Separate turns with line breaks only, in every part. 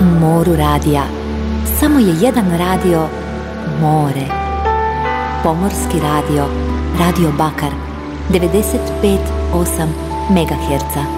moru radija. Samo je jedan radio more. Pomorski radio, Radio Bakar, 95,8 MHz.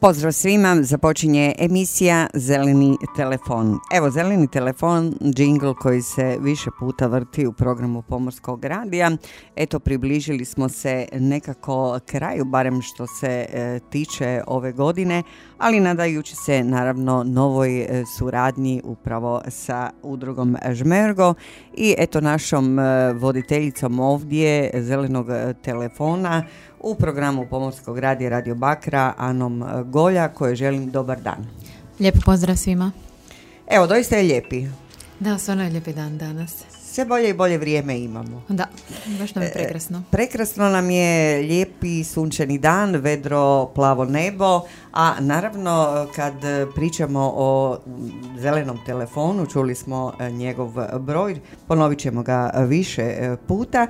Pozdrav svima, započinje emisija Zeleni telefon. Evo, Zeleni telefon, džingl koji se više puta vrti u programu Pomorskog radija. Eto, približili smo se nekako kraju, barem što se e, tiče ove godine, ali nadajući se naravno novoj e, suradnji upravo sa udrugom Žmergo i eto našom e, voditeljicom ovdje Zelenog telefona, u programu Pomorskog radija Radio Bakra Anom Golja koje želim dobar dan.
Lijepo pozdrav svima.
Evo, doista je lijepi.
Da, stvarno je lijepi dan danas.
Sve bolje i bolje vrijeme imamo.
Da, baš nam je prekrasno.
prekrasno nam je lijepi sunčani dan, vedro, plavo nebo, a naravno kad pričamo o zelenom telefonu, čuli smo njegov broj, ponovit ćemo ga više puta.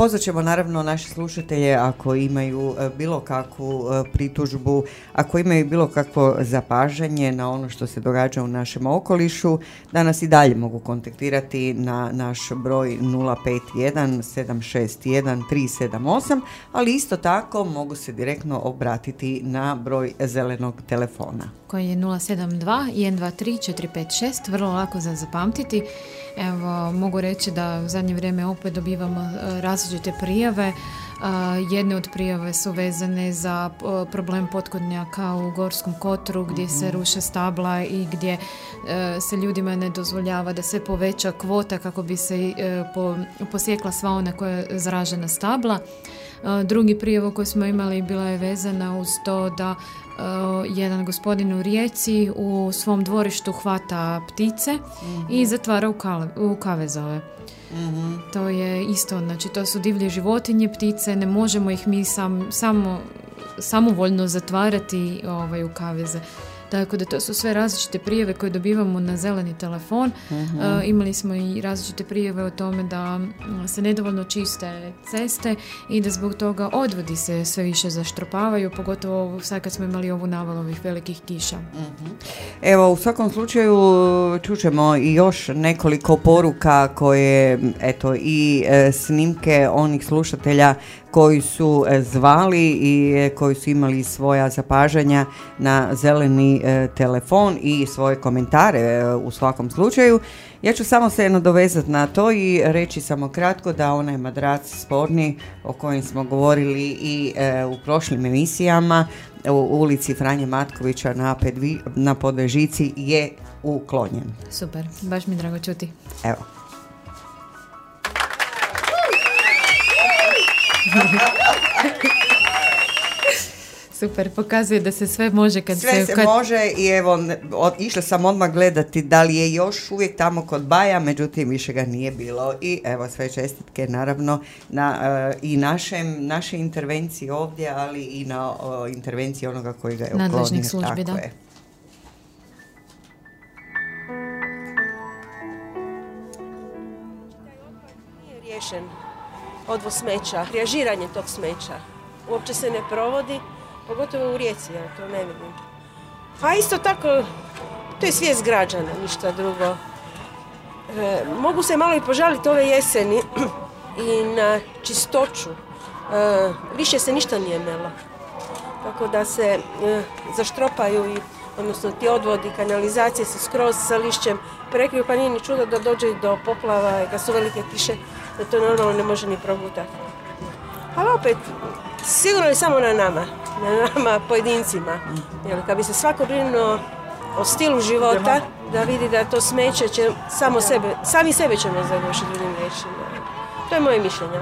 Pozvat ćemo naravno naše slušatelje ako imaju e, bilo kakvu e, pritužbu, ako imaju bilo kakvo zapažanje na ono što se događa u našem okolišu, da nas i dalje mogu kontaktirati na naš broj 051 761 378, ali isto tako mogu se direktno obratiti na broj zelenog telefona.
Koji je 072 123 456, vrlo lako za zapamtiti. Evo, mogu reći da u zadnje vrijeme opet dobivamo e, različite prijave. E, jedne od prijave su vezane za e, problem potkodnjaka u Gorskom kotru gdje se mhm. ruše stabla i gdje se ljudima ne dozvoljava da se poveća kvota kako bi se posjekla sva ona koja je zražena stabla. Drugi prijav koji smo imali bila je vezana uz to da jedan gospodin u Rijeci u svom dvorištu hvata ptice i mhm. zatvara u, kale, u kavezove. Mhm. To je isto, znači to su divlje životinje, ptice, ne možemo ih mi sam, samo samovoljno zatvarati ovaj, u kaveze. Tako da to su sve različite prijeve koje dobivamo na zeleni telefon. Mhm. E, imali smo i različite prijeve o tome da se nedovoljno čiste ceste i da zbog toga odvodi se sve više zaštropavaju, pogotovo sad kad smo imali ovu navalu ovih velikih kiša.
Mhm. Evo, u svakom slučaju čućemo i još nekoliko poruka koje, eto, i e, snimke onih slušatelja koji su e, zvali i e, koji su imali svoja zapažanja na zeleni e, telefon i svoje komentare u svakom slučaju. Ja ću samo se nadovezati na to i reći samo kratko da onaj madrac sporni o kojem smo govorili i u prošlim emisijama u ulici Franje Matkovića na, Pedvi, na Podvežici je uklonjen.
Super, baš mi drago čuti.
Evo.
Super, pokazuje da se sve može kad
sve se... može i evo, išla sam odmah gledati da li je još uvijek tamo kod Baja, međutim više ga nije bilo i evo sve čestitke naravno na uh, i našem, naše intervencije ovdje, ali i na uh, intervenciji onoga koji ga je uklonio.
službi, da. Je.
riješen odvoz smeća, reažiranje tog smeća. Uopće se ne provodi, pogotovo u Rijeci, ja to ne vidim. A isto tako, to je svijest građana, ništa drugo. E, mogu se malo i požaliti ove jeseni i na čistoću. E, više se ništa nije melo. Tako da se e, zaštropaju i odnosno ti odvodi, kanalizacije se skroz sa lišćem prekriju, pa nije ni čudo da dođe do poplava, kad su velike kiše, da to normalno ne može ni progutati. Ali opet, sigurno je samo na nama, na nama pojedincima. Jer kad bi se svako brinuo o stilu života, da vidi da to smeće će samo sebe, sami sebe ćemo zagušiti drugim riječima. To je moje mišljenje.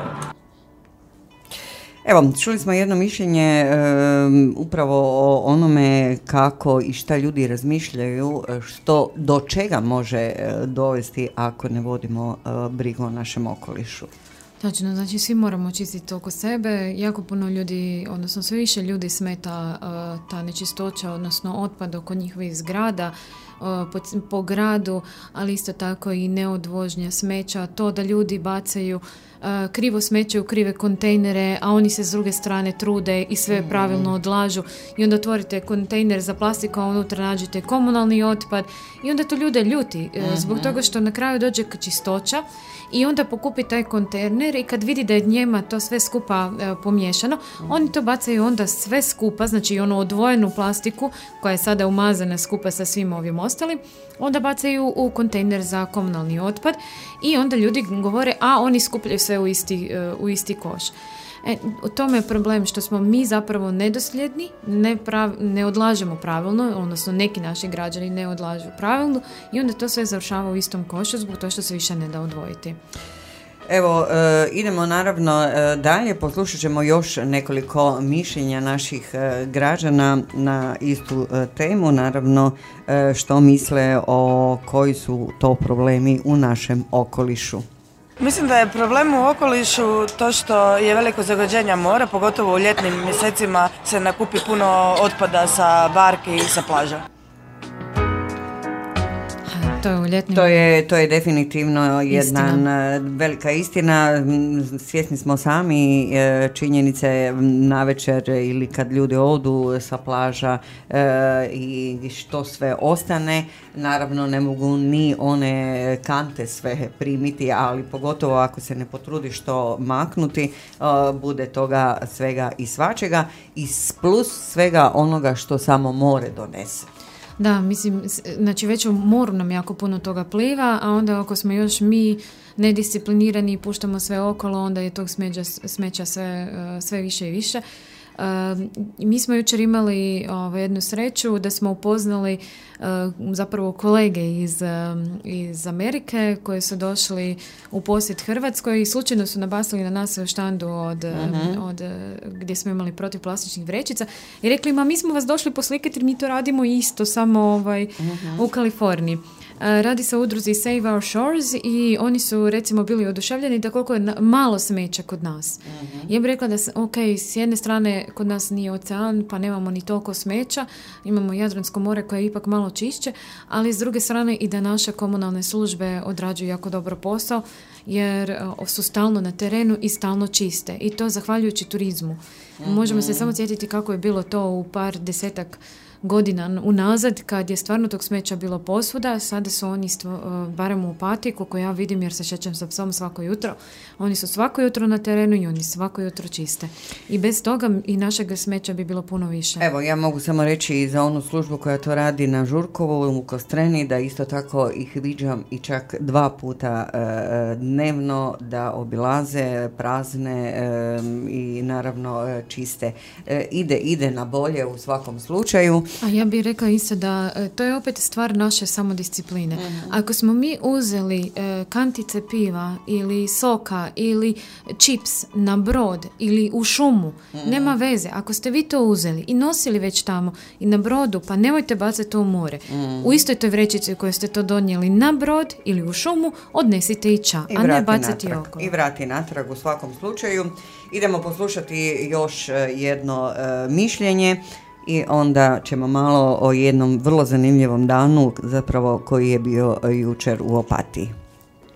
Evo, čuli smo jedno mišljenje em, upravo o onome kako i šta ljudi razmišljaju, što do čega može e, dovesti ako ne vodimo e, brigu o našem okolišu.
Točno, znači svi moramo čistiti oko sebe. Jako puno ljudi, odnosno sve više ljudi smeta uh, ta nečistoća, odnosno otpad oko njihovih zgrada uh, po, po gradu, ali isto tako i neodvožnja smeća. To da ljudi bacaju uh, krivo smeće u krive kontejnere, a oni se s druge strane trude i sve pravilno odlažu. I onda otvorite kontejner za plastiku, a unutra nađete komunalni otpad. I onda to ljude ljuti, uh, zbog toga što na kraju dođe čistoća i onda pokupi taj kontejner i kad vidi da je njema to sve skupa e, pomiješano, oni to bacaju onda sve skupa, znači onu odvojenu plastiku koja je sada umazana skupa sa svim ovim ostalim, onda bacaju u kontejner za komunalni otpad i onda ljudi govore, a oni skupljaju sve u isti, e, u isti koš. E, u tome je problem što smo mi zapravo nedosljedni, ne, prav- ne odlažemo pravilno, odnosno neki naši građani ne odlažu pravilno i onda to sve završava u istom košu zbog toga što se više ne da odvojiti.
Evo, e, idemo naravno e, dalje, poslušat ćemo još nekoliko mišljenja naših građana na istu temu, naravno što misle o koji su to problemi u našem okolišu.
Mislim da je problem u okolišu to što je veliko zagađenje mora, pogotovo u ljetnim mjesecima se nakupi puno otpada sa barki i sa plaža.
To je u ljetnim...
To je, to je definitivno jedna
Istina.
velika istina. Svjesni smo sami e, činjenice na večer ili kad ljudi odu sa plaža e, i što sve ostane. Naravno ne mogu ni one kante sve primiti, ali pogotovo ako se ne potrudiš to maknuti, e, bude toga svega i svačega i plus svega onoga što samo more donese.
Da, mislim, znači već u moru nam jako puno toga pliva, a onda ako smo još mi nedisciplinirani i puštamo sve okolo, onda je tog smeđa, smeća sve, e, sve više i više. Mi smo jučer imali ovaj, jednu sreću da smo upoznali zapravo kolege iz, iz Amerike koji su došli u posjet Hrvatskoj i slučajno su nabasili na nas štandu od, e, od, e, gdje smo imali protiv plastičnih vrećica i rekli ma mi smo vas došli poslikati jer mi to radimo isto samo ovaj, u Kaliforniji. E, Radi se o udruzi Save Our Shores i oni su recimo bili oduševljeni da koliko je na- malo smeća kod nas. Ja bih rekla da, ok, s jedne strane kod nas nije ocean pa nemamo ni toliko smeća, imamo Jadransko more koje je ipak malo čišće, ali s druge strane i da naše komunalne službe odrađuju jako dobro posao jer e, su stalno na terenu i stalno čiste i to zahvaljujući turizmu. Možemo se samo sjetiti kako je bilo to u par desetak godina unazad kad je stvarno tog smeća bilo posvuda, sada su oni stvo- e, barem u Opatiji, koliko ja vidim jer se šećem sa psom svako jutro, oni su svako jutro na terenu i oni svako jutro čiste. I bez toga i našeg smeća bi bilo puno više.
Evo, ja mogu samo reći i za onu službu koja to radi na Žurkovu u Kostreni, da isto tako ih viđam i čak dva puta e, dnevno da obilaze prazne e, i naravno e, čiste. E, ide, ide na bolje u svakom slučaju.
A ja bih rekla isto da e, to je opet stvar naše samodiscipline. Ako smo mi uzeli e, kantice piva ili soka ili čips na brod ili u šumu, nema veze. Ako ste vi to uzeli i nosili već tamo i na brodu, pa nemojte bacati to u more. U istoj toj vrećici u kojoj ste to donijeli na brod ili u šumu, odnesite i ča,
I
a ne bacati
natrag.
okolo.
I vrati natrag u svakom slučaju. Idemo poslušati još e, jedno e, mišljenje i onda ćemo malo o jednom vrlo zanimljivom danu zapravo koji je bio e, jučer u Opatiji.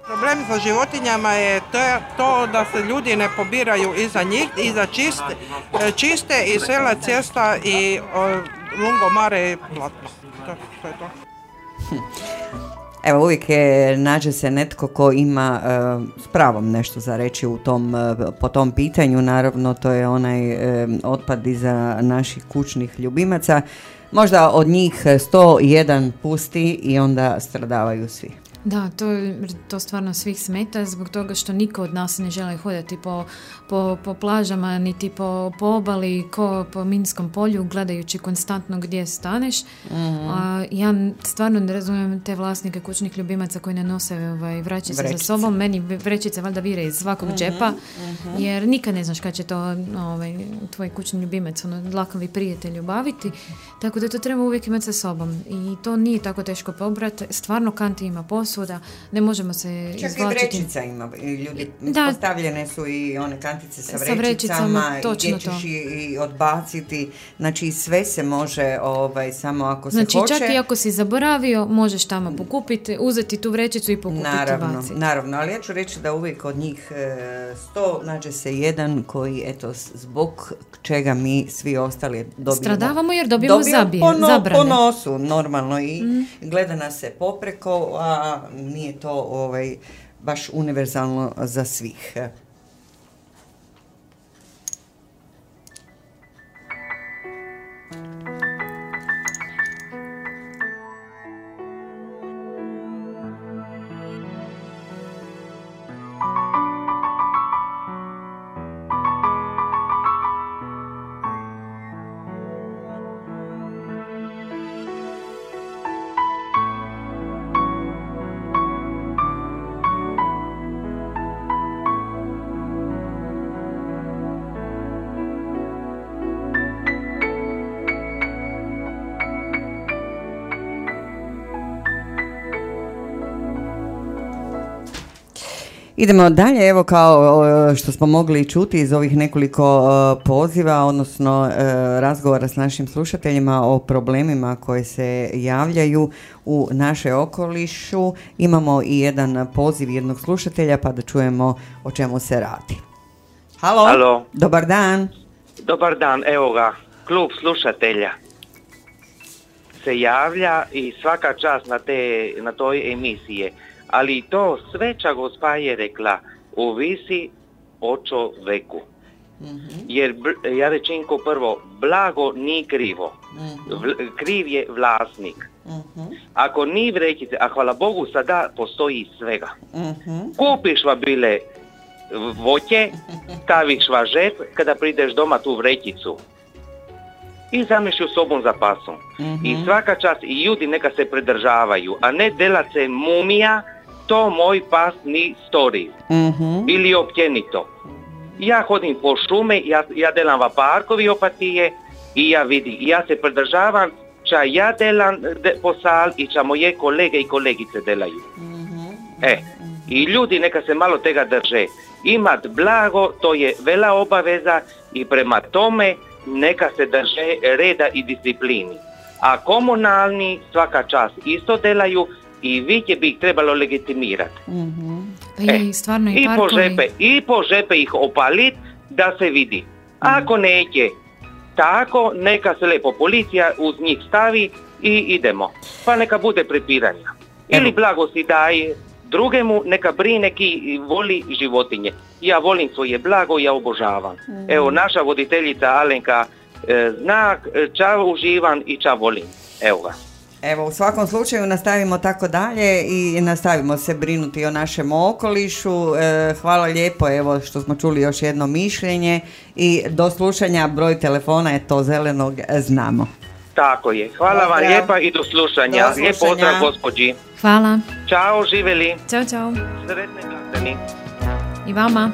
Problem sa životinjama je to, da se ljudi ne pobiraju iza njih, iza čiste, čiste i sela cesta i lungomare i platno. To, to je to.
Evo uvijek je, nađe se netko ko ima e, s pravom nešto za reći u tom, e, po tom pitanju, naravno to je onaj e, otpad iza naših kućnih ljubimaca. Možda od njih 101 pusti i onda stradavaju svi.
Da, to, to stvarno svih smeta zbog toga što niko od nas ne želi hodati po, po, po plažama, niti po, po obali, ko po minskom polju, gledajući konstantno gdje staneš.
Mhm.
A, ja stvarno ne razumijem te vlasnike kućnih ljubimaca koji ne nose ovaj, vrećice za sobom. Meni vrećice valjda vire iz svakog
Mhm,
džepa, jer nikad ne znaš kad će to ovaj, tvoj kućni ljubimac, ono, lakavi prijatelj obaviti. Tako da to treba uvijek imati sa sobom. I to nije tako teško pobrati. Stvarno kanti ima posuda, ne možemo se
Čak i
izvlačiti.
vrećica ima, i ljudi,
Da.
postavljene su i one kantice sa
Sa
vrećicama,
vrećicama,
i
točno
gdje ćeš
to.
i, i odbaciti, znači sve se može, ovaj, samo ako se
Znači,
hoće.
čak i ako si zaboravio, možeš tamo pokupiti, uzeti tu vrećicu i pokupiti
Naravno,
baciti.
naravno, ali ja ću reći da uvijek od njih e, sto nađe se jedan koji, eto, zbog čega mi svi ostali dobijemo...
Stradavamo jer dobijemo zabije-
po, no-
zabrane.
po nosu, normalno, i
Mm.
gleda nas se popreko, a nije to ovaj, baš univerzalno za svih. Idemo dalje, evo kao što smo mogli čuti iz ovih nekoliko poziva, odnosno e, razgovora s našim slušateljima o problemima koje se javljaju u našoj okolišu. Imamo i jedan poziv jednog slušatelja pa da čujemo o čemu se radi. Halo,
Halo.
dobar dan.
Dobar dan, evo ga, klub slušatelja se javlja i svaka čast na, te, na toj emisije. Ali to sveća gospa je rekla, ovisi o čoveku. Jer bl- ja rečem ko prvo, blago ni krivo. Vl- kriv je vlasnik. Ako ni vrećice, a hvala Bogu sada postoji svega. Kupiš vabile voće, staviš va žep, kada prideš doma tu vrećicu i zameš ju sobom za pasom. I svaka čast i ljudi neka se pridržavaju, a ne delat se mumija, to moj pas ni stori.
Mhm.
Ili općenito. Ja hodim po šume, ja, ja delam va parkovi opatije i ja vidim, ja se pridržavam ča ja delam de, posal i ča moje kolege i kolegice delaju. E, i ljudi neka se malo tega drže. Imat blago, to je vela obaveza i prema tome neka se drže reda i disciplini. A komunalni svaka čast isto delaju i vidje bi ih trebalo legitimirati.
Pa je, i stvarno i,
I po žepe, i po žepe ih opalit da se vidi. Ako neće tako, neka se lepo policija uz njih stavi i idemo. Pa neka bude prepiranja. Ili blago si daje drugemu, neka brine ki voli životinje. Ja volim svoje blago, ja obožavam. Evo, naša voditeljica Alenka e, zna e, ča uživam i ča volim. Evo ga.
Evo, u svakom slučaju nastavimo tako dalje i nastavimo se brinuti o našem okolišu. E, hvala lijepo, evo, što smo čuli još jedno mišljenje i do slušanja broj telefona je to zelenog, e, znamo.
Tako je. Hvala vam
Pozdrav.
lijepa i do slušanja.
Do
Lijep
slušanja.
pozdrav gospođi.
Hvala.
Ćao, živeli.
Ćao, čao.
Sretne.
I vama.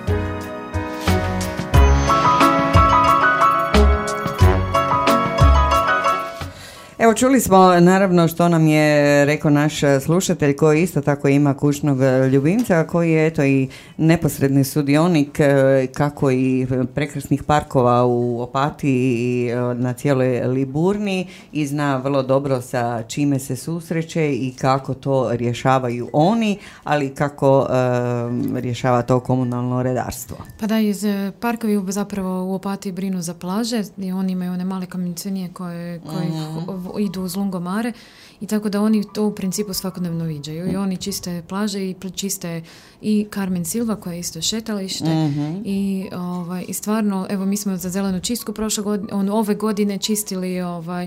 Evo čuli smo naravno što nam je rekao naš slušatelj koji isto tako ima kućnog ljubimca koji je eto i neposredni sudionik e, kako i prekrasnih parkova u Opatiji i e, na cijeloj Liburni i zna vrlo dobro sa čime se susreće i kako to rješavaju oni, ali kako e, rješava to komunalno redarstvo.
Pa da, iz e, parkovi zapravo u Opatiji brinu za plaže i oni imaju one male kamencenije koje, koje v- idu uz lungomare i tako da oni to u principu svakodnevno viđaju i oni čiste plaže i čiste i Carmen Silva koja je isto šetalište
Mhm.
i, ovaj, i stvarno, evo mi smo za zelenu čistku prošle godine, on, ove godine čistili ovaj,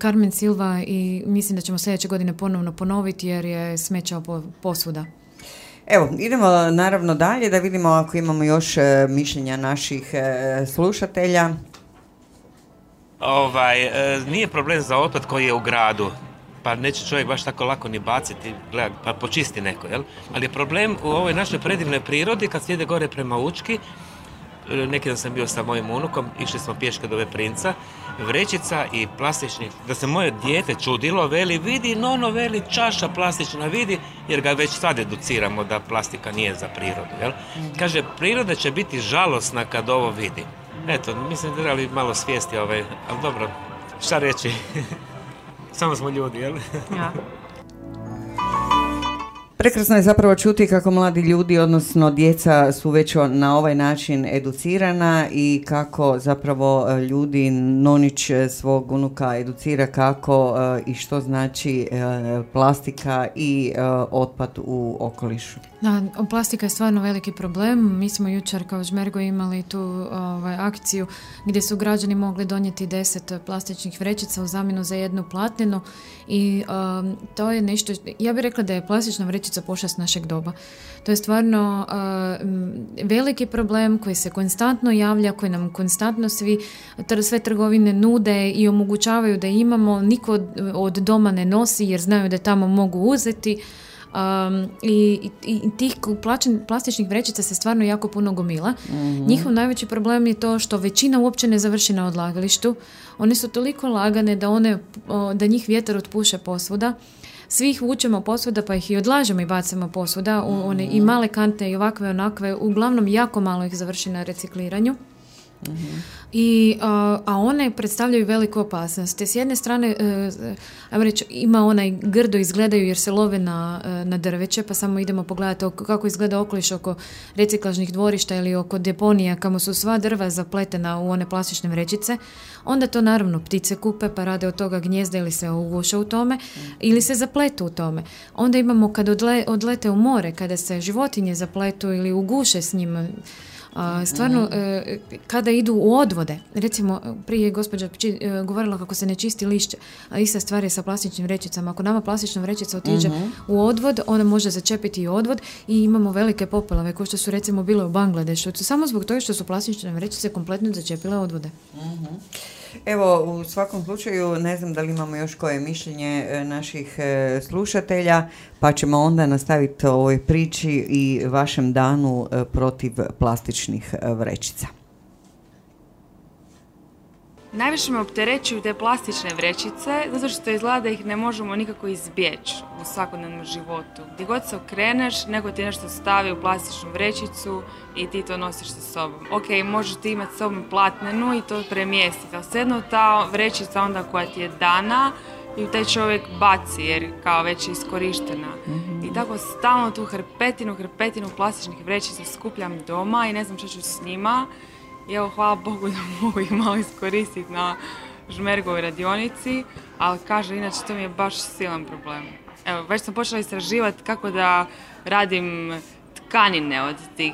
Carmen Silva i mislim da ćemo sljedeće godine ponovno ponoviti jer je smeća po, posvuda.
Evo, idemo naravno dalje da vidimo ako imamo još e, mišljenja naših e, slušatelja.
Ovaj, e, nije problem za otpad koji je u gradu, pa neće čovjek baš tako lako ni baciti, gleda, pa počisti neko, jel? Ali je problem u ovoj našoj predivnoj prirodi, kad se ide gore prema Učki, e, neki dan sam bio sa mojim unukom, išli smo pješke do ove princa, vrećica i plastični, da se moje dijete čudilo, veli, vidi, nono, veli, čaša plastična, vidi, jer ga već sad educiramo da plastika nije za prirodu, jel? Kaže, priroda će biti žalosna kad ovo vidi. Eto, mislim da trebali malo svijesti ovaj, ali dobro, šta reći? Samo smo ljudi, jel?
Prekrasno je zapravo čuti kako mladi ljudi, odnosno djeca su već na ovaj način educirana i kako zapravo e, ljudi Nonić e, svog unuka educira kako e, i što znači plastika i otpad u okolišu.
Da, plastika je stvarno veliki problem. Mi smo jučer kao Žmergo imali tu ovaj, akciju gdje su građani mogli donijeti 10 plastičnih vrećica u zamjenu za jednu platnenu i um, to je nešto, ja bih rekla da je plastična vrećica pošast našeg doba. To je stvarno um, veliki problem koji se konstantno javlja, koji nam konstantno svi, tr- sve trgovine nude i omogućavaju da imamo, niko od, od doma ne nosi jer znaju da tamo mogu uzeti. Um, i, i, i tih plaćen- plastičnih vrećica se stvarno jako puno gomila. Njihov najveći problem je to što većina uopće ne završi na odlagalištu. One su toliko lagane da, one, da njih vjetar otpuše posvuda. Svi ih vučemo posvuda pa ih i odlažemo i bacamo posvuda. U, one i male kante i ovakve onakve. Uglavnom jako malo ih završi na recikliranju. I, a, a one predstavljaju veliku opasnost. Te s jedne strane, e, ajmo reći, ima onaj grdo izgledaju jer se love na, e, na drveće, pa samo idemo pogledati oko- kako izgleda okoliš oko reciklažnih dvorišta ili oko deponija, kamo su sva drva zapletena u one plastične vrećice. Onda to naravno ptice kupe pa rade od toga gnjezda ili se uguše u tome ili se zapletu u tome. Onda imamo kad odle, odlete u more, kada se životinje zapletu ili uguše s njima, stvarno, e, kada idu u odvode, recimo prije je gospođa e, govorila kako se ne čisti lišće, a ista stvar je sa plastičnim vrećicama. Ako nama plastična vrećica otiđe u odvod, ona može začepiti i odvod i imamo velike popelave koje što su recimo bile u Bangladešu. Samo zbog toga što su plastične vrećice kompletno začepile odvode.
Evo, u svakom slučaju, ne znam da li imamo još koje mišljenje e, naših e, slušatelja, pa ćemo onda nastaviti ovoj priči i vašem danu e, protiv plastičnih vrećica.
Najviše me opterećuju te plastične vrećice, zato što izgleda da ih ne možemo nikako izbjeći u svakodnevnom životu. Gdje god se okreneš, neko ti nešto stavi u plastičnu vrećicu i ti to nosiš sa sobom. Ok, možeš ti imati s sobom platnenu i to premjestiti, ali svejedno ta vrećica onda koja ti je dana i taj čovjek baci jer kao već je iskorištena. I tako stalno tu hrpetinu, hrpetinu plastičnih vrećica skupljam doma i ne znam što ću s njima. I evo, hvala Bogu da mogu ih malo iskoristiti na žmergovoj radionici, ali kaže, inače to mi je baš silan problem. Evo, već sam počela istraživati kako da radim tkanine od tih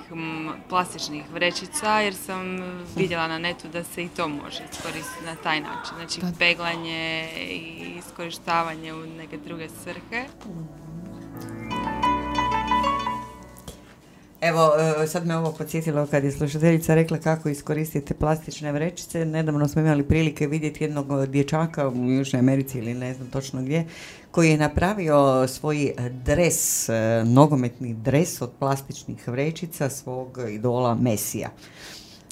plastičnih vrećica, jer sam vidjela na netu da se i to može iskoristiti na taj način. Znači, peglanje i iskorištavanje u neke druge svrhe.
Evo, e, sad me ovo podsjetilo kad je slušateljica rekla kako iskoristite plastične vrećice. Nedavno smo imali prilike vidjeti jednog dječaka u Južnoj Americi ili ne znam točno gdje, koji je napravio svoj dres, e, nogometni dres od plastičnih vrećica svog idola Mesija.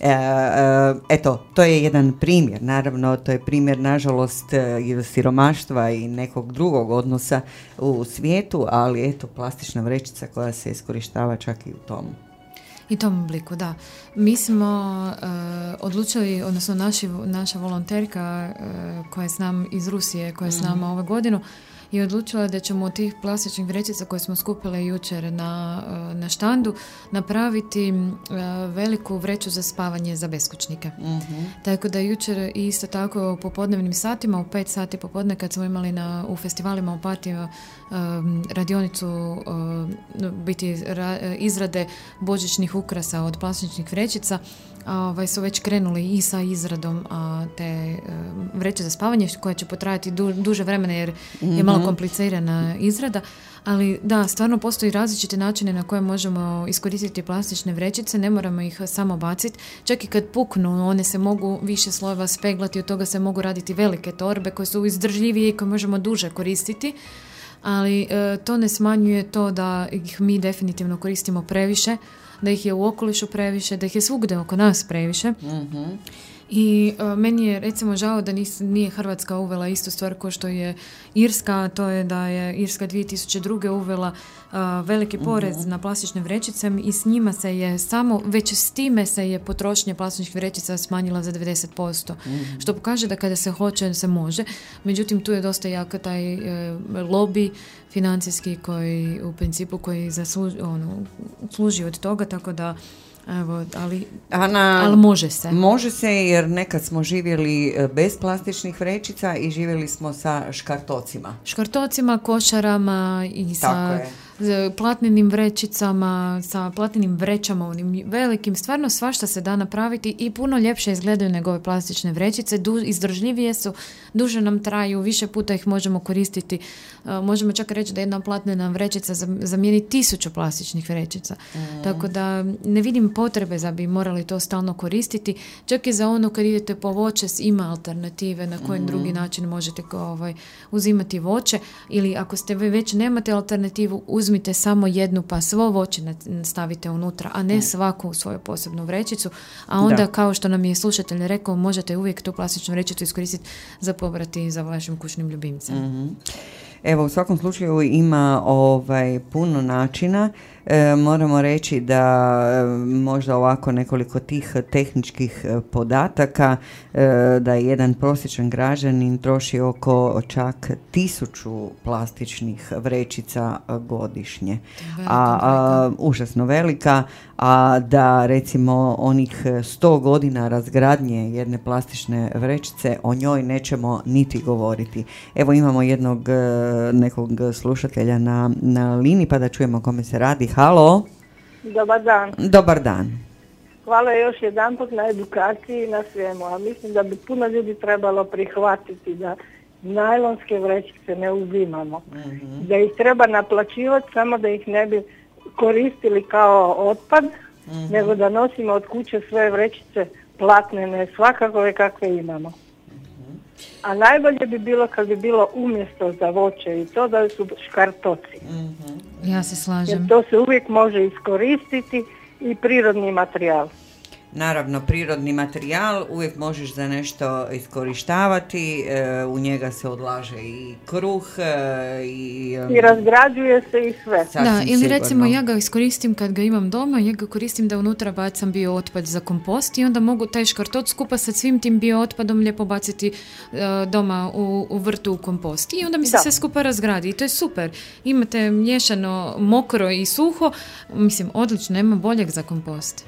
E, e, eto, to je jedan primjer, naravno, to je primjer, nažalost, e, i siromaštva i nekog drugog odnosa u svijetu, ali eto, plastična vrećica koja se iskorištava čak i u tom.
I tom obliku, da. Mi smo e, odlučili, odnosno naši, naša volonterka e, koja je s nam iz Rusije, koja je s nama ove godinu, i odlučila da ćemo od tih plastičnih vrećica koje smo skupile jučer na, e, na štandu napraviti e, veliku vreću za spavanje za beskućnike.
Mhm.
Tako da jučer isto tako u popodnevnim satima, u pet sati popodne kad smo imali na, u festivalima u Patiju um, radionicu biti ra- izrade božićnih ukrasa od plastičnih vrećica, ovaj, su već krenuli i sa izradom a, te um, vreće za spavanje koja će potrajati du- duže vremena jer je malo
Mhm.
komplicirana izrada. Ali da, stvarno postoji različite načine na koje možemo iskoristiti plastične vrećice, ne moramo ih samo baciti. Čak i kad puknu, one se mogu više slojeva speglati, od toga se mogu raditi velike torbe koje su izdržljivije i koje možemo duže koristiti. Ali e, to ne smanjuje to da ih mi definitivno koristimo previše, da ih je u okolišu previše, da ih je svugdje oko nas previše.
Mhm.
I e, meni je recimo žao da nis- nije Hrvatska uvela istu stvar kao što je Irska, to je da je Irska 2002. uvela e, veliki porez na plastične vrećice i s njima se je samo, već s time se je potrošnja plastičnih vrećica smanjila za 90%. Što pokaže da kada se hoće, se može. Međutim, tu je dosta jak taj e, lobby financijski koji u principu koji zasluži, ono, služi od toga, tako da Evo, ali,
Ana,
ali može se.
Može se jer nekad smo živjeli e, bez plastičnih vrećica i živjeli smo sa škartocima.
škartocima, košarama i sa
Tako je.
Platnenim vrećicama, sa platnenim vrećama, onim velikim, stvarno svašta se da napraviti i puno ljepše izgledaju nego ove plastične vrećice, du, izdržljivije su, duže nam traju, više puta ih možemo koristiti. E, možemo čak reći da jedna platnena vrećica zam- zamijeni tisuću plastičnih vrećica. Tako da ne vidim potrebe da bi morali to stalno koristiti. Čak i za ono kad idete po voće ima alternative na koji drugi način možete ovaj, uzimati voće ili ako ste vi već nemate alternativu uzmite samo jednu pa svo voće stavite unutra, a ne svaku u svoju posebnu vrećicu, a onda
Da.
kao što nam je slušatelj rekao možete uvijek tu plastičnu vrećicu iskoristiti za povrati za vašim kućnim ljubimcem.
Mhm. Evo, u svakom slučaju ima ovaj puno načina. E, moramo reći da e, možda ovako nekoliko tih tehničkih e, podataka e, da je jedan prosječan građanin troši oko čak tisuću plastičnih vrećica e, godišnje. A, a, užasno velika, a da recimo onih e, 100 godina razgradnje jedne plastične vrećice, o njoj nećemo niti govoriti. Evo imamo jednog nekog slušatelja na, na liniji pa da čujemo kome se radi. Halo,
Dobar dan.
dobar dan.
Hvala još jedanput na edukaciji i na svemu, a mislim da bi puno ljudi trebalo prihvatiti da najlonske vrećice ne uzimamo. Da ih treba naplaćivati samo da ih ne bi koristili kao otpad, nego da nosimo od kuće sve vrećice platnene, svakakove kakve imamo. A najbolje bi bilo kad bi bilo umjesto za voće i to da su škartoci.
Ja se
Jer
slažem.
to se uvijek može iskoristiti i prirodni materijal.
Naravno, prirodni materijal uvijek možeš za nešto iskorištavati, e, u njega se odlaže i kruh e, i...
I razgrađuje se i sve.
Sasvim
Da, ili
sigurno.
recimo ja ga iskoristim kad ga imam doma, ja ga koristim da unutra bacam bio otpad za kompost i onda mogu taj škartot skupa sa svim tim bio otpadom lijepo baciti e, doma u, u vrtu u kompost. I onda mi se
Da.
sve skupa razgradi i to je super. Imate miješano mokro i suho, mislim odlično, nema boljeg za kompost.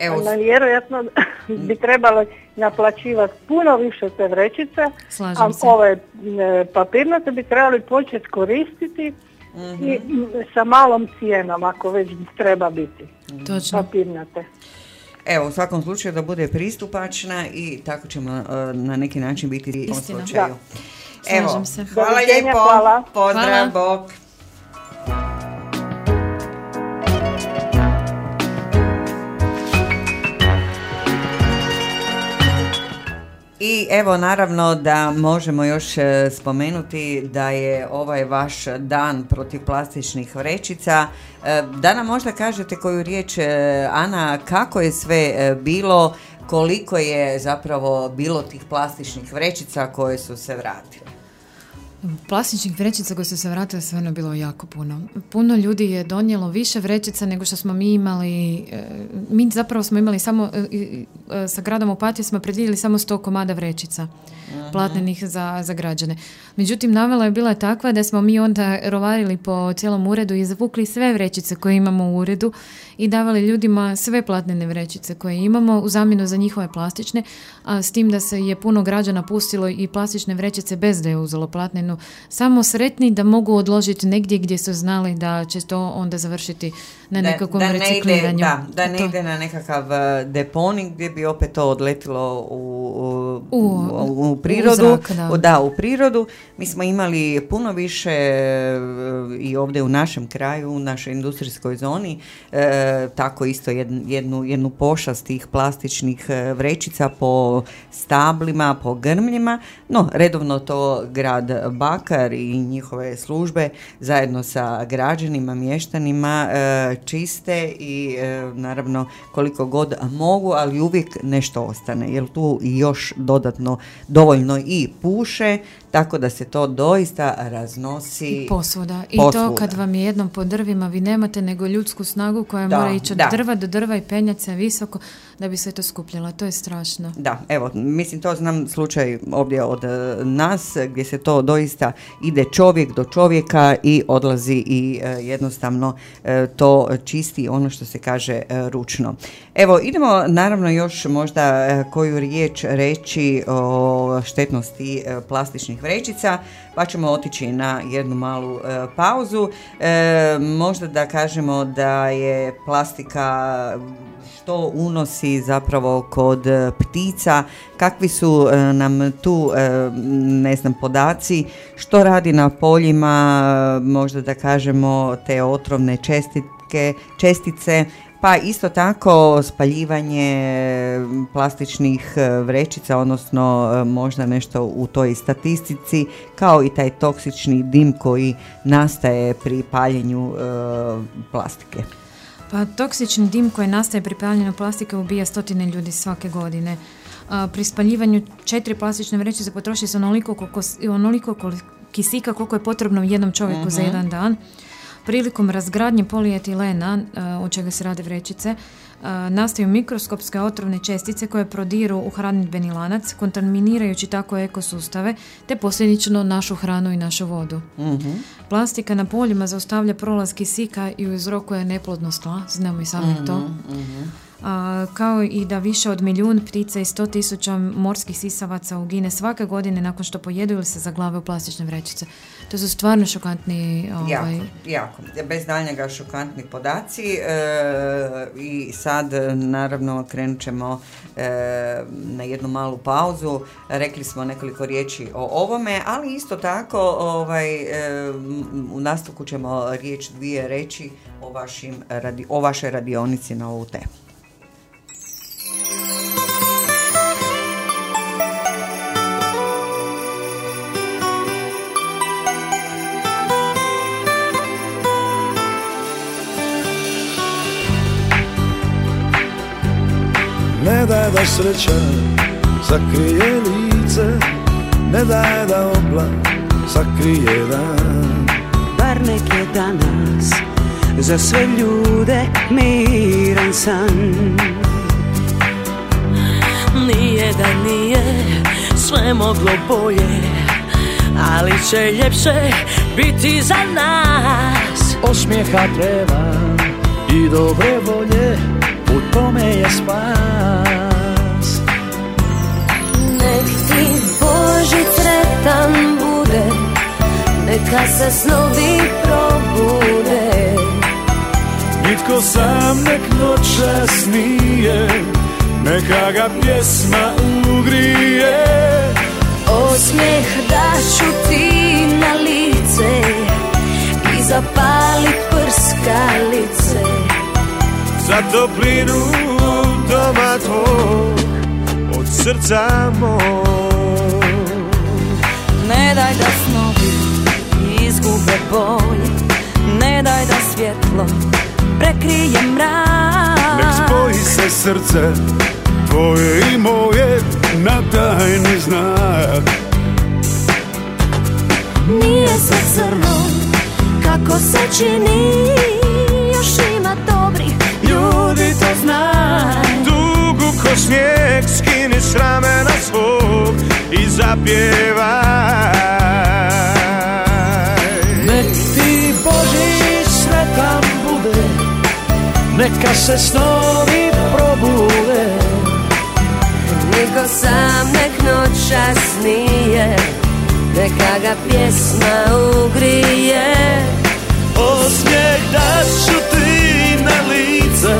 Evo,
Ali vjerojatno bi trebalo naplaćivati puno više te vrećice,
Slažem
a
se.
ove e, papirnate bi trebali početi koristiti i m, sa malom cijenom ako već treba biti
Točno.
papirnate.
Evo, u svakom slučaju da bude pristupačna i tako ćemo e, na neki način biti u slučaju.
Da.
Evo,
Slažem se.
hvala lijepo, pozdrav,
Hvala.
bok. I evo naravno da možemo još e, spomenuti da je ovaj vaš dan protiv plastičnih vrećica. E, Da nam možda kažete koju riječ, e, Ana, kako je sve bilo, koliko je zapravo bilo tih plastičnih vrećica koje su se vratile?
Plastičnih vrećica koje su se vratile stvarno bilo jako puno. Puno ljudi je donijelo više vrećica nego što smo mi imali. e, Mi zapravo smo imali samo e, e, sa gradom Opatije smo predvidjeli samo 100 komada vrećica platnenih za, za građane. Međutim, navela je bila takva da smo mi onda rovarili po cijelom uredu i zavukli sve vrećice koje imamo u uredu i davali ljudima sve platnene vrećice koje imamo u zamjenu za njihove plastične, a s tim da se je puno građana pustilo i plastične vrećice bez da je uzelo platnenu. Samo sretni da mogu odložiti negdje gdje su znali da će to onda završiti na nekakvom
da,
recikliranju.
Ne ide, da, da ne
To-
ide na nekakav e, deponik gdje bi opet to odletilo u, u, u, u prirodu.
zrak, da.
U- da, u prirodu. Mi smo imali puno više e, i ovdje u našem kraju, u našoj industrijskoj zoni, e, tako isto jedn- jednu, jednu pošast tih plastičnih e, vrećica po stablima, po grmljima. No, redovno to grad Bakar i njihove službe zajedno sa građanima, mještanima e, čiste i e, naravno koliko god mogu, ali uvijek nešto ostane, jer tu još dodatno dovoljno i puše, tako da se to doista raznosi
Posvuda. I
posvuda.
to kad vam je jednom po drvima, vi nemate nego ljudsku snagu koja
Da,
mora ići od
da.
drva do drva i penjati se visoko da bi sve to skupljala. To je strašno.
Da, evo, mislim to znam slučaj ovdje od e, nas gdje se to doista ide čovjek do čovjeka i odlazi i e, jednostavno e, to čisti ono što se kaže ručno. Evo, idemo naravno još možda koju riječ reći o štetnosti plastičnih vrećica, pa ćemo otići na jednu malu pauzu. Možda da kažemo da je plastika što unosi zapravo kod e, ptica, kakvi su e, nam tu e, ne znam podaci, što radi na poljima, možda da kažemo te otrovne čestitke, čestice, pa isto tako spaljivanje plastičnih vrećica, odnosno možda nešto u toj statistici, kao i taj toksični dim koji nastaje pri paljenju plastike.
Pa toksični dim koji nastaje pri paljenju plastike ubija stotine ljudi svake godine. A, pri spaljivanju četiri plastične vrećice potroši se onoliko, koliko, onoliko kisika koliko je potrebno jednom čovjeku za
Mhm.
jedan dan. Prilikom razgradnje polietilena, a, od čega se rade vrećice, nastaju mikroskopske otrovne čestice koje prodiru u hranidbeni lanac, kontaminirajući tako ekosustave, te posljedično našu hranu i našu vodu.
Mhm.
Plastika na poljima zaustavlja prolaz kisika i uzrokuje neplodnost tla, znamo i sami to.
Mhm,
A, kao i da više od milijun ptica i sto tisuća morskih sisavaca ugine svake godine nakon što pojedu ili se zaglave u plastične vrećice. To su stvarno šokantni ovaj,
Jako, jako. Bez daljnjega šokantni podaci e, i sad naravno krenut ćemo e, na jednu malu pauzu. Rekli smo nekoliko riječi o ovome, ali isto tako ovaj, e, u nastavku ćemo riječ dvije reći o, vašim radi, o vašoj radionici na ovu temu.
Ne daj da sreća sakrije lice Ne daj da oblak sakrije dan.
Bar nek je danas za sve ljude miran san
Nije da nije sve moglo bolje Ali će ljepše biti za nas.
Osmijeha treba i dobre volje U tome je spas
ti Boži sretan bude Neka se snovi probude.
Nitko sam nek noćas nije Neka ga pjesma ugrije.
Osmijeh da ću ti na lice I zapalit prskalice.
Za toplinu doma tvog Od srca mog
Ne daj da snovi izgube boje Ne daj da svjetlo prekrije mrak.
Nek spoji se srce Tvoje i moje na tajni znak.
Nije sve crno kako se čini
Snijeg s ramena svog i zapjevaj.
Nek ti Božić sretan bude Neka se snovi probude
Niko sam nek noća snije Neka ga pjesma ugrije.
Osmijeh da ću ti na lice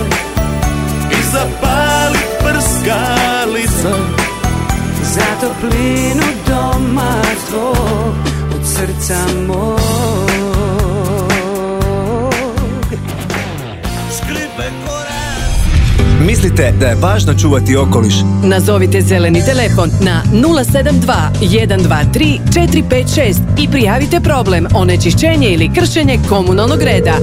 I zapalit prskalice
Za toplinu doma tvog Od srca mog
Mislite da je važno čuvati okoliš?
Nazovite zeleni telefon na 072 123 456 i prijavite problem onečišćenje ili kršenje komunalnog reda.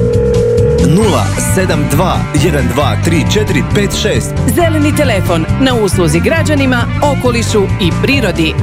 072 123 456
Zeleni telefon na usluzi građanima, okolišu i prirodi.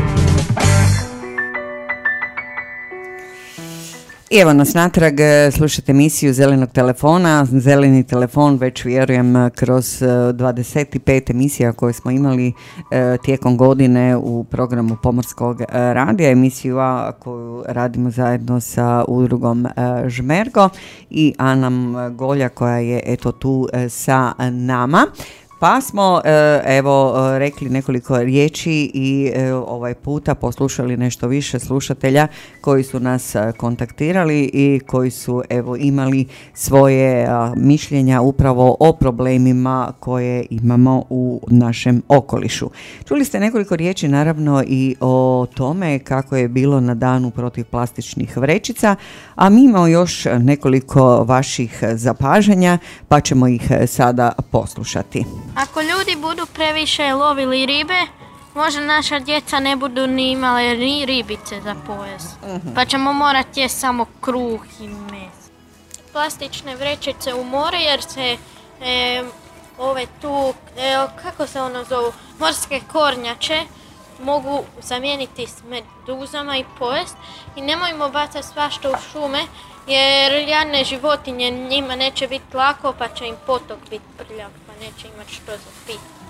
I evo nas natrag, e, slušate emisiju Zelenog telefona. Zeleni telefon već vjerujem e, kroz e, 25 emisija koje smo imali e, tijekom godine u programu Pomorskog e, radija, emisiju A koju radimo zajedno sa udrugom e, Žmergo i Anam Golja koja je eto tu e, sa nama. Pa smo e, evo e, rekli nekoliko riječi i e, ovaj puta poslušali nešto više slušatelja koji su nas kontaktirali i koji su evo imali svoje mišljenja upravo o problemima koje imamo u našem okolišu. Čuli ste nekoliko riječi naravno i o tome kako je bilo na danu protiv plastičnih vrećica, a mi imamo još nekoliko vaših zapažanja pa ćemo ih sada poslušati.
Ako ljudi budu previše lovili ribe, možda naša djeca ne budu ni imale ni ribice za pojas. Pa ćemo morati jesti samo kruh i meso. Plastične vrećice u more jer se e, ove tu, e, kako se ono zovu, morske kornjače mogu zamijeniti s meduzama i pojest i nemojmo bacati svašta u šume jer jadne životinje njima neće biti lako pa će im potok biti prljav pa neće imati što za pit.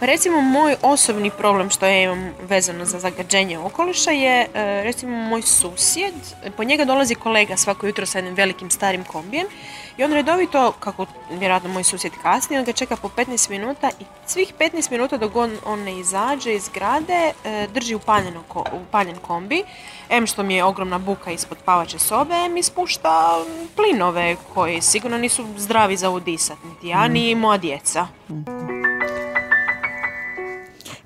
Pa recimo moj osobni problem što ja imam vezano za zagađenje okoliša je e, recimo moj susjed, po njega dolazi kolega svako jutro sa jednim velikim starim kombijem i on redovito, kako vjerojatno moj susjed kasni, on ga čeka po 15 minuta i svih 15 minuta dok on, on ne izađe iz grade e, drži upaljeno, upaljen kombi, em što mi je ogromna buka ispod spavače sobe, em ispušta plinove koji sigurno nisu zdravi za udisat, niti ja, ni moja djeca.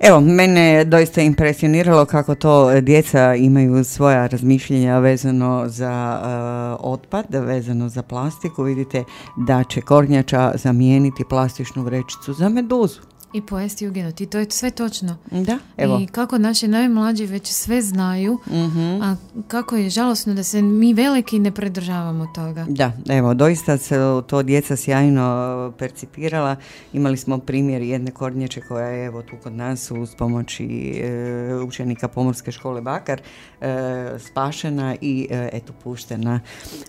Evo, mene je doista impresioniralo kako to djeca imaju svoja razmišljenja vezano za e, otpad, vezano za plastiku. Vidite da će kornjača zamijeniti plastičnu vrećicu za meduzu.
I pojesti uginuti. To je sve točno.
Da, evo.
I kako naši najmlađi već sve znaju,
Mhm.
a kako je žalosno da se mi veliki ne pridržavamo toga.
Da, evo, doista se to djeca sjajno percipirala. Imali smo primjer jedne kornjače koja je evo tu kod nas uz pomoć i e, učenika Pomorske škole Bakar e, spašena i e, eto puštena,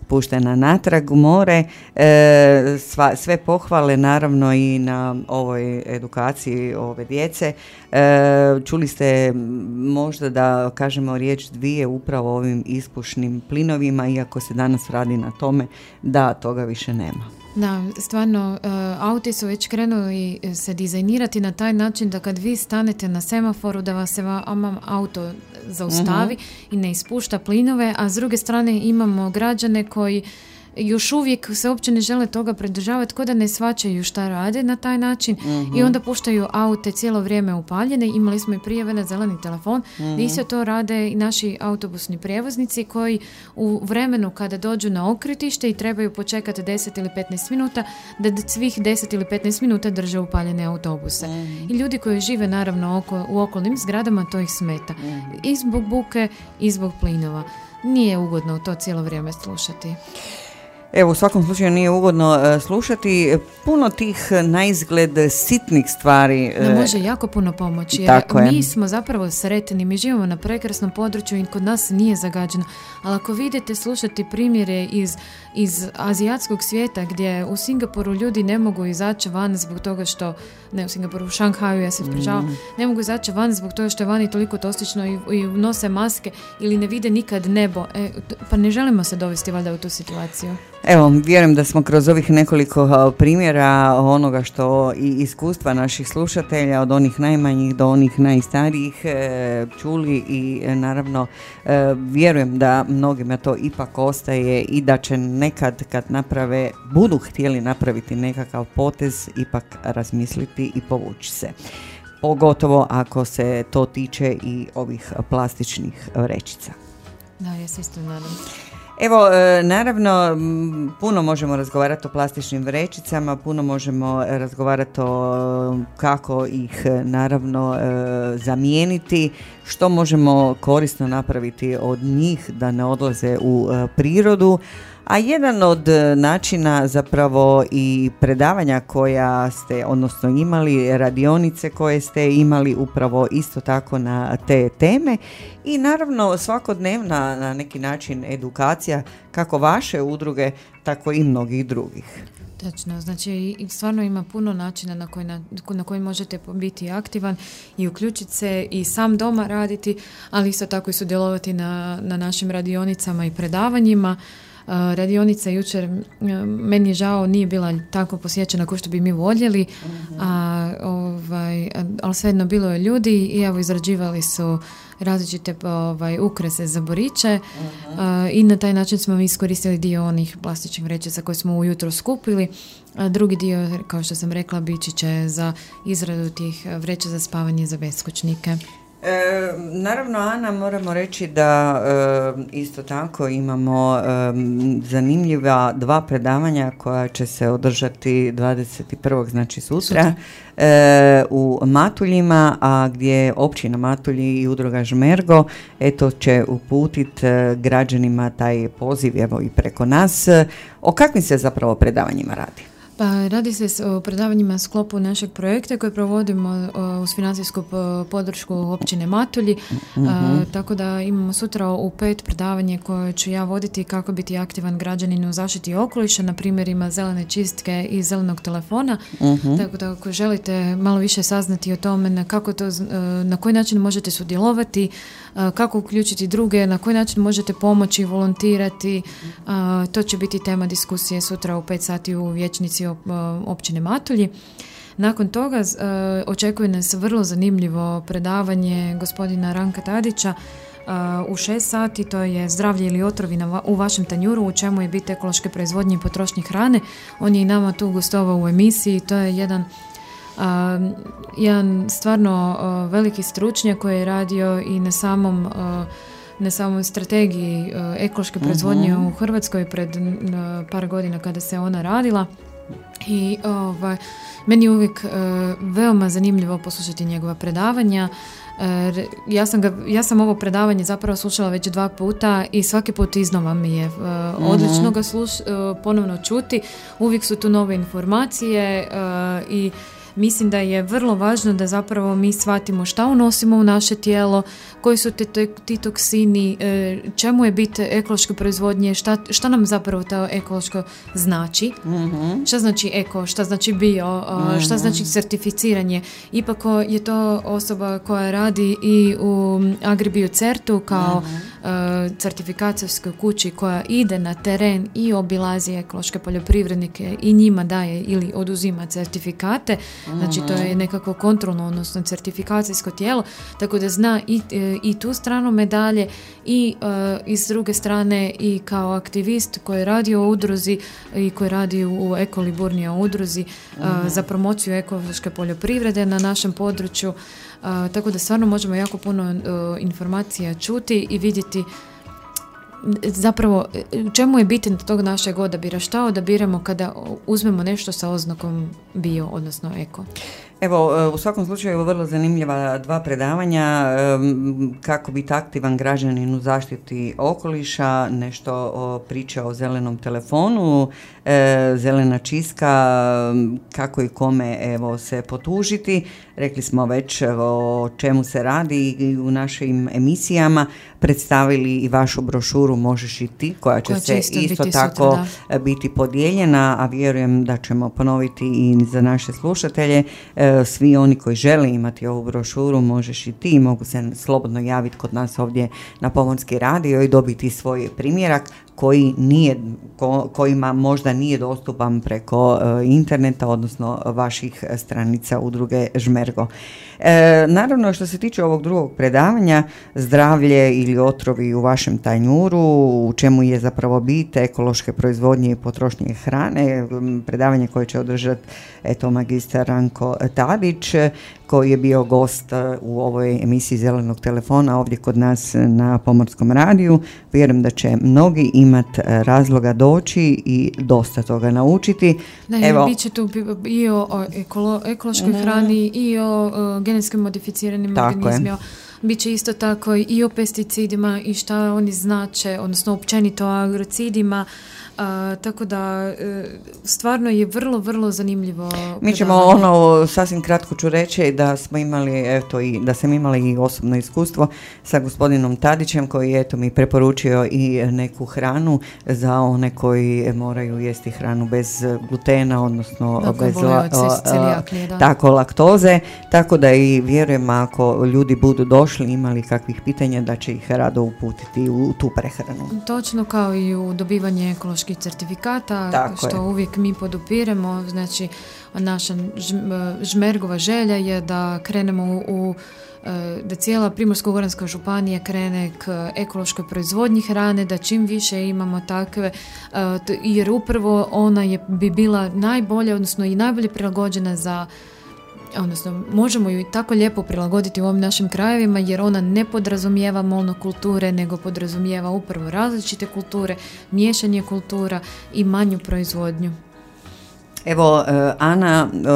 puštena natrag u more. E, sva, sve pohvale naravno i na ovoj edukaciji ove djece. E, čuli ste možda da kažemo riječ dvije upravo ovim ispušnim plinovima, iako se danas radi na tome da toga više nema.
Da, stvarno, e, auti su već krenuli se dizajnirati na taj način da kad vi stanete na semaforu da vas se vam auto zaustavi i ne ispušta plinove, a s druge strane imamo građane koji još uvijek se uopće ne žele toga pridržavati, ko da ne svačaju šta rade na taj način i onda puštaju aute cijelo vrijeme upaljene. Imali smo i prijave na zeleni telefon gdje se to rade i naši autobusni prijevoznici koji u vremenu kada dođu na okretište i trebaju počekati 10 ili 15 minuta, da svih 10 ili 15 minuta drže upaljene autobuse. I ljudi koji žive naravno oko, u okolnim zgradama to ih smeta. I zbog buke i zbog plinova. Nije ugodno to cijelo vrijeme slušati.
Evo, u svakom slučaju nije ugodno e, slušati. Puno tih e, na izgled sitnih stvari. e,
Da može jako puno pomoći. Jer
Tako je.
mi smo zapravo sretni, mi živimo na prekrasnom području i kod nas nije zagađeno. Ali ako vidite slušati primjere iz, iz azijatskog svijeta gdje u Singapuru ljudi ne mogu izaći van zbog toga što, ne u Singapuru, u Šanghaju, ja se ispričavam,
Mhm.
ne mogu izaći van zbog toga što je vani toliko tostično i, i nose maske ili ne vide nikad nebo. E, pa ne želimo se dovesti valjda u tu situaciju.
Evo, vjerujem da smo kroz ovih nekoliko primjera onoga što i iskustva naših slušatelja, od onih najmanjih do onih najstarijih, e, čuli i e, naravno e, vjerujem da mnogima to ipak ostaje i da će nekad kad naprave, budu htjeli napraviti nekakav potez, ipak razmisliti i povući se. Pogotovo ako se to tiče i ovih plastičnih vrećica.
Da, ja se isto nadam.
Evo, e, naravno, puno možemo razgovarati o plastičnim vrećicama, puno možemo razgovarati o kako ih naravno e, zamijeniti, što možemo korisno napraviti od njih da ne odlaze u e, prirodu. A jedan od e, načina zapravo i predavanja koja ste, odnosno imali, radionice koje ste imali upravo isto tako na te teme i naravno svakodnevna na neki način edukacija kako vaše udruge, tako i mnogih drugih.
Točno, znači stvarno ima puno načina na koji, na, na koji možete biti aktivan i uključiti se i sam doma raditi, ali isto tako i sudjelovati na, na našim radionicama i predavanjima. Uh, radionica jučer, m, meni je žao, nije bila tako posjećena kao što bi mi voljeli, a, ovaj, ali svejedno bilo je ljudi i evo izrađivali su različite ovaj, ukrase za boriće a, i na taj način smo iskoristili dio onih plastičnih vrećica koje smo ujutro skupili. A drugi dio, kao što sam rekla, bići će za izradu tih vreća za spavanje za beskućnike.
E, naravno, Ana, moramo reći da e, isto tako imamo e, zanimljiva dva predavanja koja će se održati 21. znači sutra, e, u Matuljima, a gdje općina Matulji i udruga Žmergo eto će uputiti građanima taj poziv evo i preko nas. O kakvim se zapravo predavanjima radi?
Pa radi se o predavanjima sklopu našeg projekta koje provodimo uz financijsku po- podršku općine Matulji.
Mhm.
A, tako da imamo sutra u pet predavanje koje ću ja voditi kako biti aktivan građanin u zaštiti okoliša na primjerima zelene čistke i zelenog telefona.
Mhm.
Tako da ako želite malo više saznati o tome na kako to, e, na koji način možete sudjelovati, kako uključiti druge, na koji način možete pomoći, volontirati, a, to će biti tema diskusije sutra u 5 sati u vječnici e, općine Matulji. Nakon toga e, očekuje nas vrlo zanimljivo predavanje gospodina Ranka Tadića u 6 sati, to je zdravlje ili otrovi u vašem tanjuru, u čemu je bit ekološke proizvodnje i potrošnje hrane. On je i nama tu gostovao u emisiji, to je jedan a, jedan stvarno a, veliki stručnjak koji je radio i na samom a, na samoj strategiji ekološke proizvodnje
Mhm.
u Hrvatskoj pred par godina kada se ona radila i ovaj, meni je uvijek e, veoma zanimljivo poslušati njegova predavanja. E, ja, sam ga, ja sam ovo predavanje zapravo slušala već dva puta i svaki put iznova mi je e, odlično ga sluš, ponovno čuti. Uvijek su tu nove informacije i Mislim da je vrlo važno da zapravo mi shvatimo šta unosimo u naše tijelo, koji su te, te- ti toksini, e, čemu je bit ekološke proizvodnje, šta, šta nam zapravo to ekološko znači. Šta znači eko, šta znači bio, a, šta
Mhm.
znači certificiranje. Ipak o, je to osoba koja radi i u Agribio Certu kao e, certifikacijskoj kući koja ide na teren i obilazi ekološke poljoprivrednike i njima daje ili oduzima certifikate. Znači to je nekako kontrolno, odnosno certifikacijsko tijelo, tako da zna i, e, i tu stranu medalje i e, i s druge strane i kao aktivist koji radi u udruzi i koji radi u Ekoliburnija udruzi e, za promociju ekološke poljoprivrede na našem području. Tako da stvarno možemo jako puno e, informacija čuti i vidjeti zapravo e, čemu je bitan tog našeg odabira, šta odabiramo kada uzmemo nešto sa oznakom bio, odnosno eko.
Evo, e, u svakom slučaju vrlo zanimljiva dva predavanja kako biti aktivan građanin u zaštiti okoliša, nešto o priče o zelenom telefonu, e, zelena čiska, kako i kome evo se potužiti. Rekli smo već o čemu se radi i u našim emisijama. Predstavili i vašu brošuru Možeš i ti koja će se isto, tako biti podijeljena, a vjerujem da ćemo ponoviti i za naše slušatelje. E, svi oni koji žele imati ovu brošuru možeš i ti, mogu se slobodno javiti kod nas ovdje na Pomorski radio i dobiti svoj primjerak koji nije, kojima možda nije dostupan preko e, interneta, odnosno vaših stranica udruge Žmergo. E, naravno, što se tiče ovog drugog predavanja, zdravlje ili otrovi u vašem tajnjuru, u čemu je zapravo bit ekološke proizvodnje i potrošnje hrane, predavanje koje će održati eto magistar Ranko Tadić, koji je bio gost e, u ovoj emisiji Zelenog telefona ovdje kod nas na Pomorskom radiju. Vjerujem da će mnogi imati e, razloga doći i dosta toga naučiti.
Da, Evo, bit će tu i o ekološkoj mhm. hrani i o, genetski modificiranim organizmima. Biće isto tako i o pesticidima i šta oni znače, odnosno općenito o agrocidima, tako da e, stvarno je vrlo, vrlo zanimljivo.
Mi ćemo ono, sasvim kratko ću reći da smo imali, eto, i, da sam imala i osobno iskustvo sa gospodinom Tadićem koji je eto mi preporučio i neku hranu za one koji moraju jesti hranu bez glutena, odnosno bez tako laktoze, tako da i vjerujem ako ljudi budu došli imali kakvih pitanja da će ih rado uputiti u tu prehranu.
Točno kao i u dobivanje certifikata što uvijek mi podupiremo. Znači naša žmergova želja je da krenemo u e, da cijela Primorsko-goranska županija krene k ekološkoj proizvodnji hrane, da čim više imamo takve, e, jer upravo ona je, bi bila najbolja, odnosno i najbolje prilagođena za odnosno možemo ju tako lijepo prilagoditi u ovim našim krajevima jer ona ne podrazumijeva monokulture nego podrazumijeva upravo različite kulture, miješanje kultura i manju proizvodnju.
Evo, e, Ana, e,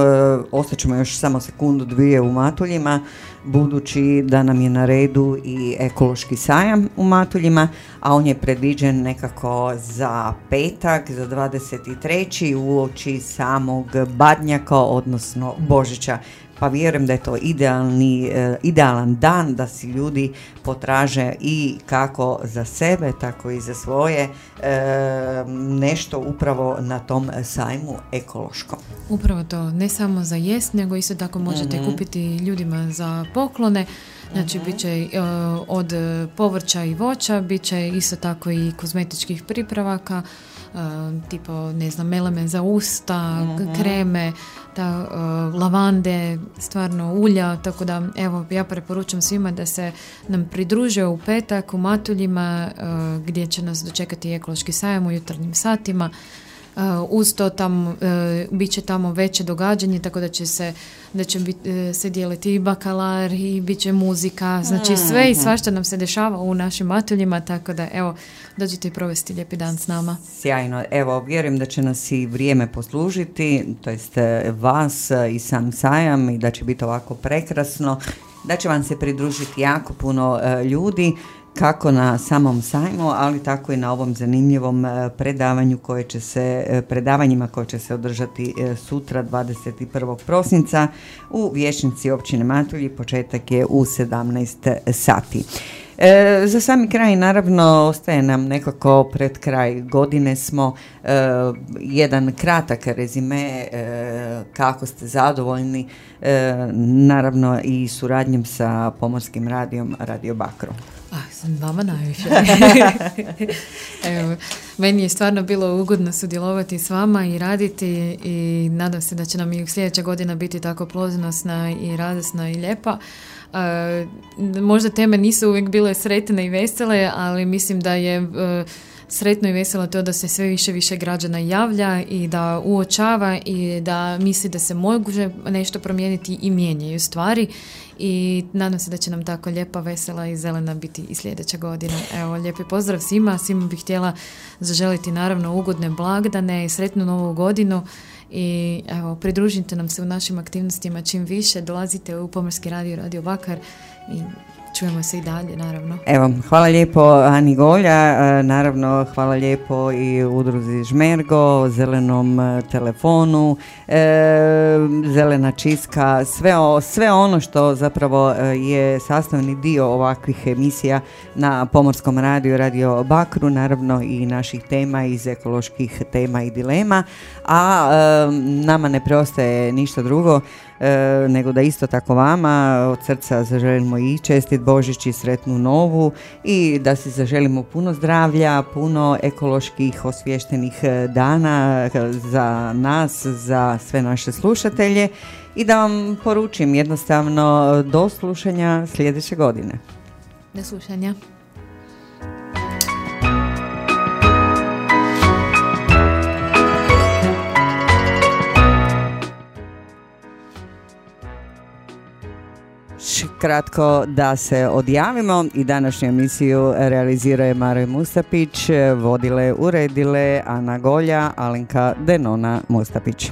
ostaćemo još samo sekundu, dvije u Matuljima, budući da nam je na redu i ekološki sajam u Matuljima, a on je predviđen nekako za petak, za 23. uoči samog Badnjaka, odnosno Božića pa vjerujem da je to idealni, e, idealan dan da si ljudi potraže i kako za sebe, tako i za svoje e, nešto upravo na tom sajmu ekološkom.
Upravo to, ne samo za jest, nego isto tako možete mhm. kupiti ljudima za poklone. Znači, uh bit će e, od povrća i voća, bit će isto tako i kozmetičkih pripravaka, tipo, ne znam, meleme za usta, mhm. kreme, ta, lavande, stvarno ulja, tako da evo ja preporučam svima da se nam pridruže u petak u Matuljima gdje će nas dočekati ekološki sajam u jutarnjim satima. Uz to tam, bit će tamo veće događanje, tako da će se da će bit, e, se dijeliti i bakalar i bit će muzika, znači sve i svašta nam se dešava u našim matuljima, tako da evo, dođite i provesti lijepi dan s nama.
Sjajno, evo, vjerujem da će nas i vrijeme poslužiti, to jest vas i sam sajam i da će biti ovako prekrasno, da će vam se pridružiti jako puno ljudi kako na samom sajmu, ali tako i na ovom zanimljivom e, predavanju koje će se, e, predavanjima koje će se održati e, sutra 21. prosinca u Vječnici općine Matulji. Početak je u 17 sati. za sami kraj naravno ostaje nam nekako pred kraj godine smo jedan kratak rezime kako ste zadovoljni naravno i suradnjom sa Pomorskim radijom Radio Bakro.
Ah, vama najviše. Evo, meni je stvarno bilo ugodno sudjelovati s vama i raditi i nadam se da će nam i sljedeća godina biti tako plodnosna i radosna i lijepa. E, možda teme nisu uvijek bile sretne i vesele, ali mislim da je e, sretno i veselo to da se sve više više građana javlja i da uočava i da misli da se može nešto promijeniti i mijenjaju stvari. I nadam se da će nam tako lijepa, vesela i zelena biti i sljedeća godina. Evo, lijepi pozdrav svima, svima bih htjela zaželiti naravno ugodne blagdane i sretnu novu godinu i evo, pridružite nam se u našim aktivnostima čim više, dolazite u Pomorski radio, Radio Bakar i čujemo se i dalje, naravno.
Evo, hvala lijepo Ani Golja, e, naravno hvala lijepo i udruzi Žmergo, zelenom e, telefonu, e, zelena čiska, sve, o, sve ono što zapravo e, je sastavni dio ovakvih emisija na Pomorskom radiju, Radio Bakru, naravno i naših tema iz ekoloških tema i dilema, a e, nama ne preostaje ništa drugo e, nego da isto tako vama od srca zaželimo i čestit Božić i sretnu novu i da si zaželimo puno zdravlja, puno ekoloških osviještenih e, dana e, za nas, za sve naše slušatelje i da vam poručim jednostavno do slušanja sljedeće godine.
Do slušanja.
Kratko da se odjavimo i današnju emisiju realiziraju Maroj Mustapić, vodile, uredile Ana Golja, Alenka Denona Mustapić.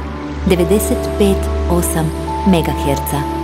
95,8 MHz.